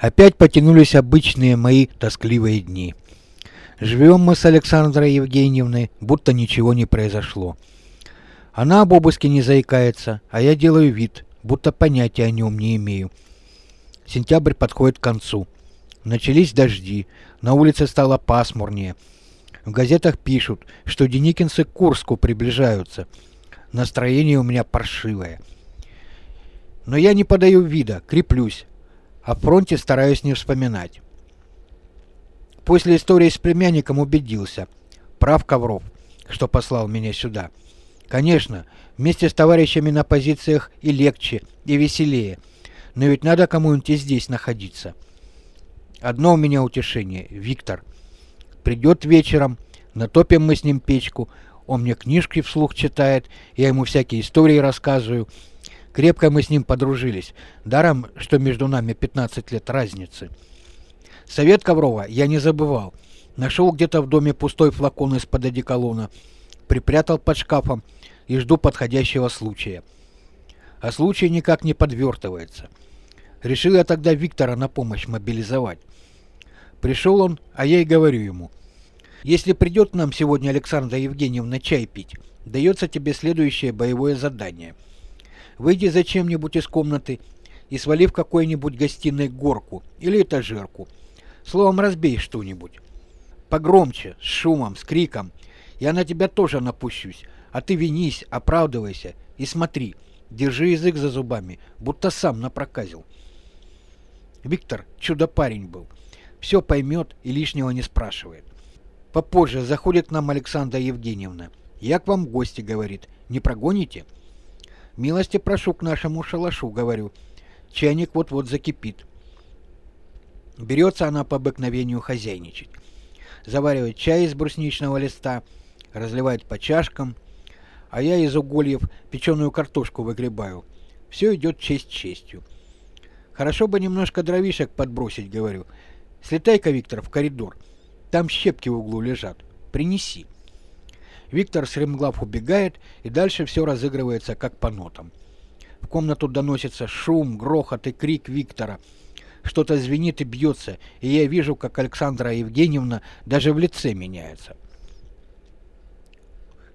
Опять потянулись обычные мои тоскливые дни. Живем мы с Александрой Евгеньевной, будто ничего не произошло. Она об обыске не заикается, а я делаю вид, будто понятия о нем не имею. Сентябрь подходит к концу. Начались дожди, на улице стало пасмурнее. В газетах пишут, что деникинцы к Курску приближаются. Настроение у меня паршивое. Но я не подаю вида, креплюсь. О фронте стараюсь не вспоминать. После истории с племянником убедился. Прав Ковров, что послал меня сюда. Конечно, вместе с товарищами на позициях и легче, и веселее. Но ведь надо кому-нибудь здесь находиться. Одно у меня утешение. Виктор. Придет вечером, натопим мы с ним печку, он мне книжки вслух читает, я ему всякие истории рассказываю. Крепко мы с ним подружились. Даром, что между нами 15 лет разницы. Совет Коврова я не забывал. Нашел где-то в доме пустой флакон из-под одеколона, припрятал под шкафом и жду подходящего случая. А случай никак не подвертывается. Решил я тогда Виктора на помощь мобилизовать. Пришел он, а я и говорю ему. Если придет нам сегодня Александра Евгеньевна чай пить, дается тебе следующее боевое задание. Выйди зачем-нибудь из комнаты и свали в какой-нибудь гостиной горку или этажерку. Словом, разбей что-нибудь. Погромче, с шумом, с криком. Я на тебя тоже напущусь, а ты винись, оправдывайся и смотри, держи язык за зубами, будто сам напроказил. Виктор чудо-парень был. Все поймет и лишнего не спрашивает. Попозже заходит к нам Александра Евгеньевна. Я к вам в гости, говорит. Не прогоните? Милости прошу к нашему шалашу, говорю. Чайник вот-вот закипит. Берется она по обыкновению хозяйничать. Заваривает чай из брусничного листа, разливает по чашкам, а я из угольев печеную картошку выгребаю. Все идет честь честью. Хорошо бы немножко дровишек подбросить, говорю. Слетай-ка, Виктор, в коридор. Там щепки в углу лежат. Принеси. Виктор стремглав убегает, и дальше все разыгрывается как по нотам. В комнату доносится шум, грохот и крик Виктора – что-то звенит и бьется, и я вижу, как Александра Евгеньевна даже в лице меняется.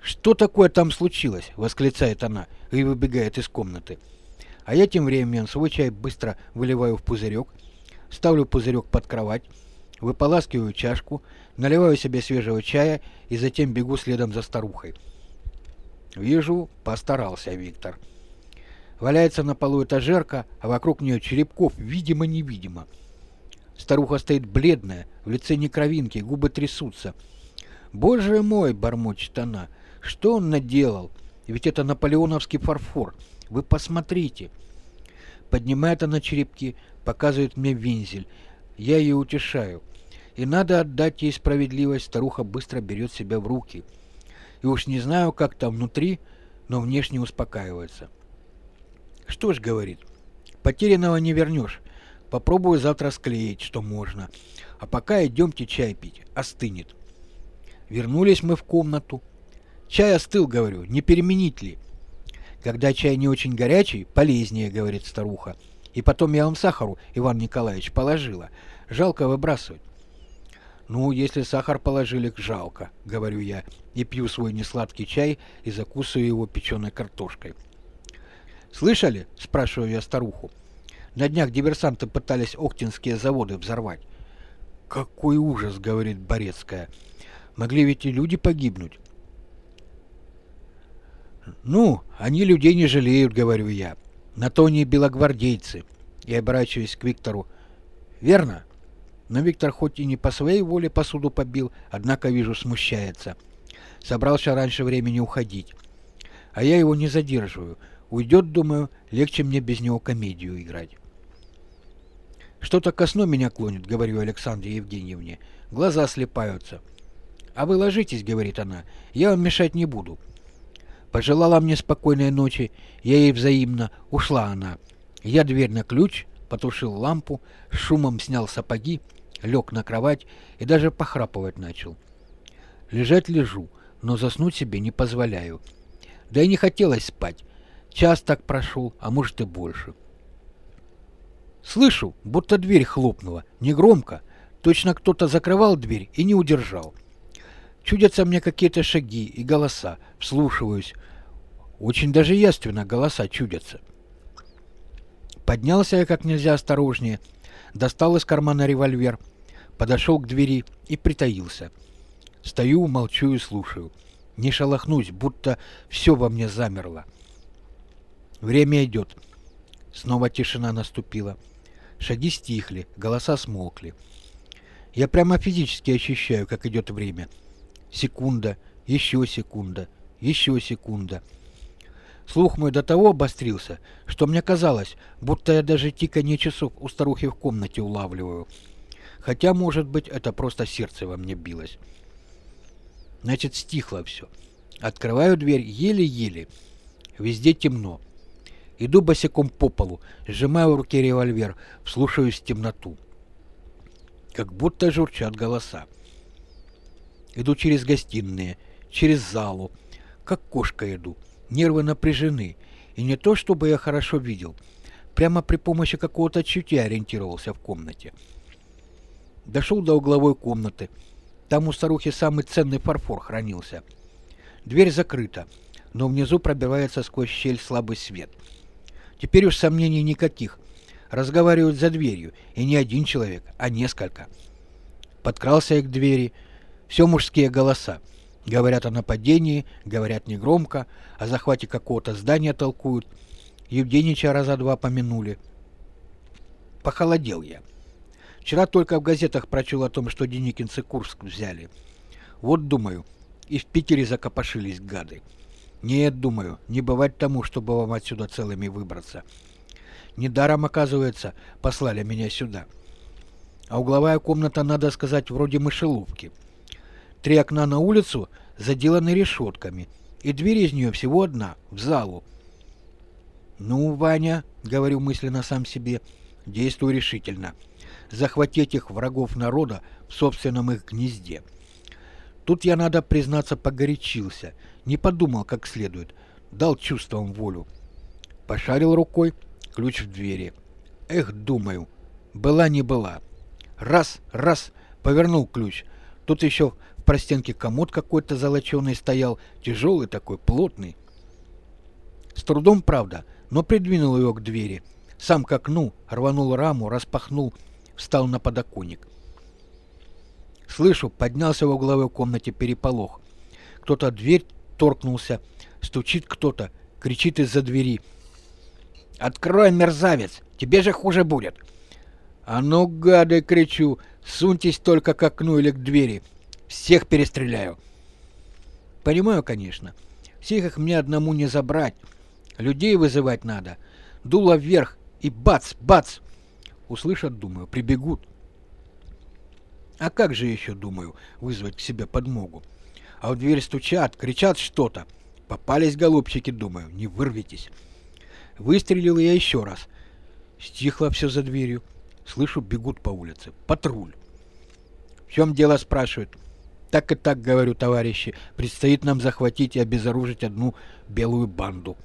«Что такое там случилось?» — восклицает она и выбегает из комнаты. А я тем временем свой чай быстро выливаю в пузырек, ставлю пузырек под кровать, выполаскиваю чашку, наливаю себе свежего чая и затем бегу следом за старухой. Вижу, постарался Виктор. Валяется на полу этажерка, а вокруг нее черепков, видимо-невидимо. Старуха стоит бледная, в лице не кровинки, губы трясутся. «Боже мой!» — бормочет она. «Что он наделал? Ведь это наполеоновский фарфор. Вы посмотрите!» Поднимает она черепки, показывает мне вензель. Я ее утешаю. И надо отдать ей справедливость, старуха быстро берет себя в руки. И уж не знаю, как там внутри, но внешне успокаивается. Что ж, говорит, потерянного не вернешь. Попробую завтра склеить, что можно. А пока идемте чай пить, остынет. Вернулись мы в комнату. Чай остыл, говорю, не переменить ли? Когда чай не очень горячий, полезнее, говорит старуха. И потом я вам сахару, Иван Николаевич, положила. Жалко выбрасывать. Ну, если сахар положили, жалко, говорю я, и пью свой несладкий чай и закусываю его печеной картошкой. «Слышали?» – спрашиваю я старуху. На днях диверсанты пытались Охтинские заводы взорвать. «Какой ужас!» – говорит Борецкая. «Могли ведь и люди погибнуть». «Ну, они людей не жалеют», — говорю я. «На то они белогвардейцы». И оборачиваюсь к Виктору. «Верно?» Но Виктор хоть и не по своей воле посуду побил, однако, вижу, смущается. Собрался раньше времени уходить. А я его не задерживаю. Уйдет, думаю, легче мне без него комедию играть. Что-то ко сну меня клонит, говорю Александре Евгеньевне. Глаза слепаются. А вы ложитесь, говорит она, я вам мешать не буду. Пожелала мне спокойной ночи, я ей взаимно, ушла она. Я дверь на ключ, потушил лампу, шумом снял сапоги, лег на кровать и даже похрапывать начал. Лежать лежу, но заснуть себе не позволяю. Да и не хотелось спать. Час так прошел, а может и больше. Слышу, будто дверь хлопнула, негромко, точно кто-то закрывал дверь и не удержал. Чудятся мне какие-то шаги и голоса, вслушиваюсь. Очень даже яственно голоса чудятся. Поднялся я как нельзя осторожнее, достал из кармана револьвер, подошел к двери и притаился. Стою, молчу и слушаю. Не шелохнусь, будто все во мне замерло. Время идет. Снова тишина наступила. Шаги стихли, голоса смолкли. Я прямо физически ощущаю, как идет время. Секунда, еще секунда, еще секунда. Слух мой до того обострился, что мне казалось, будто я даже тиканье часов у старухи в комнате улавливаю. Хотя, может быть, это просто сердце во мне билось. Значит, стихло все. Открываю дверь еле-еле. Везде темно. Иду босиком по полу, сжимаю в руке револьвер, вслушаюсь в темноту. Как будто журчат голоса. Иду через гостиные, через залу, как кошка иду. Нервы напряжены, и не то, чтобы я хорошо видел. Прямо при помощи какого-то чутья ориентировался в комнате. Дошел до угловой комнаты. Там у старухи самый ценный фарфор хранился. Дверь закрыта, но внизу пробивается сквозь щель слабый свет — Теперь уж сомнений никаких. Разговаривают за дверью, и не один человек, а несколько. Подкрался я к двери. Все мужские голоса. Говорят о нападении, говорят негромко, о захвате какого-то здания толкуют. Евгеньевича раза два помянули. Похолодел я. Вчера только в газетах прочел о том, что деникинцы Курск взяли. Вот, думаю, и в Питере закопошились гады. Нет, думаю, не бывать тому, чтобы вам отсюда целыми выбраться. Недаром, оказывается, послали меня сюда. А угловая комната, надо сказать, вроде мышеловки. Три окна на улицу заделаны решетками, и дверь из нее всего одна, в залу. «Ну, Ваня», — говорю мысленно сам себе, — «действуй решительно. Захватить этих врагов народа в собственном их гнезде». Тут я, надо признаться, погорячился — не подумал как следует, дал чувствам волю. Пошарил рукой, ключ в двери. Эх, думаю, была не была. Раз, раз, повернул ключ. Тут еще простенке комод какой-то золоченый стоял, тяжелый такой, плотный. С трудом, правда, но придвинул его к двери. Сам к окну, рванул раму, распахнул, встал на подоконник. Слышу, поднялся в угловой комнате переполох. Кто-то дверь торкнулся. Стучит кто-то, кричит из-за двери. «Открой, мерзавец! Тебе же хуже будет!» «А ну, гады!» — кричу. «Суньтесь только к окну или к двери! Всех перестреляю!» Понимаю, конечно. Всех их мне одному не забрать. Людей вызывать надо. Дуло вверх и бац, бац! Услышат, думаю, прибегут. А как же еще, думаю, вызвать к себе подмогу? а в дверь стучат, кричат что-то. Попались голубчики, думаю, не вырветесь. Выстрелил я еще раз. Стихло все за дверью. Слышу, бегут по улице. Патруль. В чем дело, спрашивают. Так и так, говорю, товарищи, предстоит нам захватить и обезоружить одну белую банду.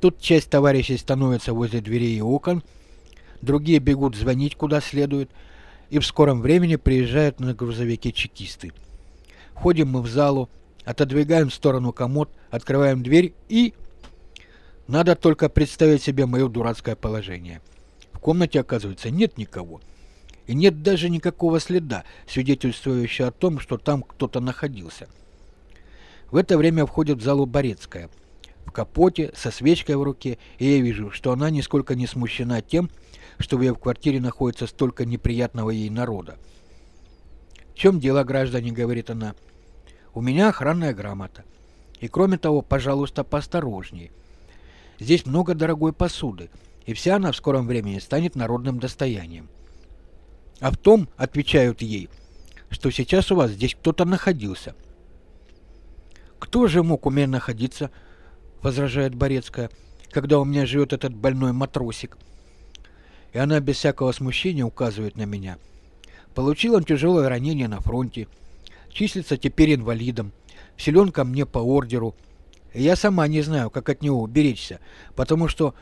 Тут часть товарищей становится возле дверей и окон, другие бегут звонить куда следует, и в скором времени приезжают на грузовике чекисты. Ходим мы в залу, отодвигаем в сторону комод, открываем дверь и... Надо только представить себе мое дурацкое положение. В комнате, оказывается, нет никого. И нет даже никакого следа, свидетельствующего о том, что там кто-то находился. В это время входит в залу Борецкая. В капоте, со свечкой в руке, и я вижу, что она нисколько не смущена тем, что в ее квартире находится столько неприятного ей народа. «В чем дело, граждане?» — говорит она. У меня охранная грамота. И кроме того, пожалуйста, поосторожнее. Здесь много дорогой посуды, и вся она в скором времени станет народным достоянием. А в том, отвечают ей, что сейчас у вас здесь кто-то находился. Кто же мог у меня находиться, возражает Борецкая, когда у меня живет этот больной матросик? И она без всякого смущения указывает на меня. Получил он тяжелое ранение на фронте, числится теперь инвалидом, силен ко мне по ордеру. И я сама не знаю, как от него уберечься, потому что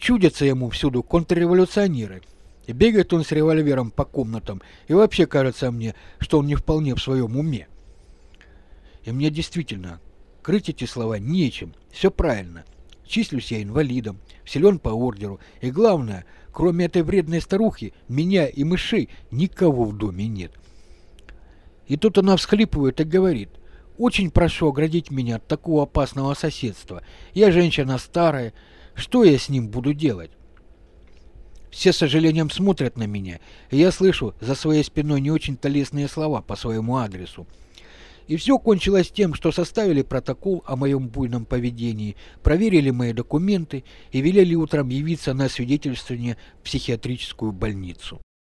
Чудятся ему всюду контрреволюционеры. И бегает он с револьвером по комнатам, и вообще кажется мне, что он не вполне в своем уме. И мне действительно крыть эти слова нечем, все правильно. Числюсь я инвалидом, силен по ордеру, и главное, кроме этой вредной старухи, меня и мышей никого в доме нет. И тут она всхлипывает и говорит, «Очень прошу оградить меня от такого опасного соседства. Я женщина старая, что я с ним буду делать?» Все с сожалением смотрят на меня, и я слышу за своей спиной не очень-то лестные слова по своему адресу. И все кончилось тем, что составили протокол о моем буйном поведении, проверили мои документы и велели утром явиться на свидетельствование в психиатрическую больницу.